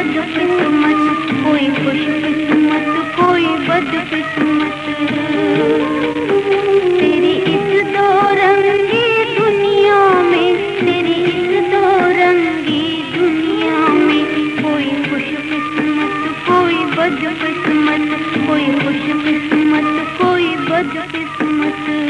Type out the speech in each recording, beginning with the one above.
बदकिस्मत, कोई खुश किस्मत, कोई बदकिस्मत तेरी इस दो रंगी दुनिया में तेरी इस दो रंगी दुनिया में कोई खुश किस्मत कोई बदकिस्मत, कोई खुश किस्मत। कोई बदकिस्मत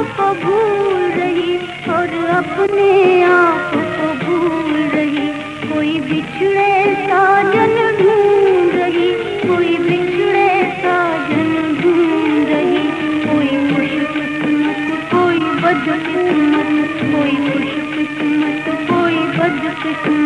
को भूल रही और अपने आप को भूल रही। कोई बिछड़े साजन ढूंढ रही, कोई बिछड़े साजन ढूंढ रही। कोई खुश किस्मत, कोई बद किस्मत कोई खुश किस्मत, कोई बद किस्मत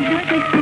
подпись.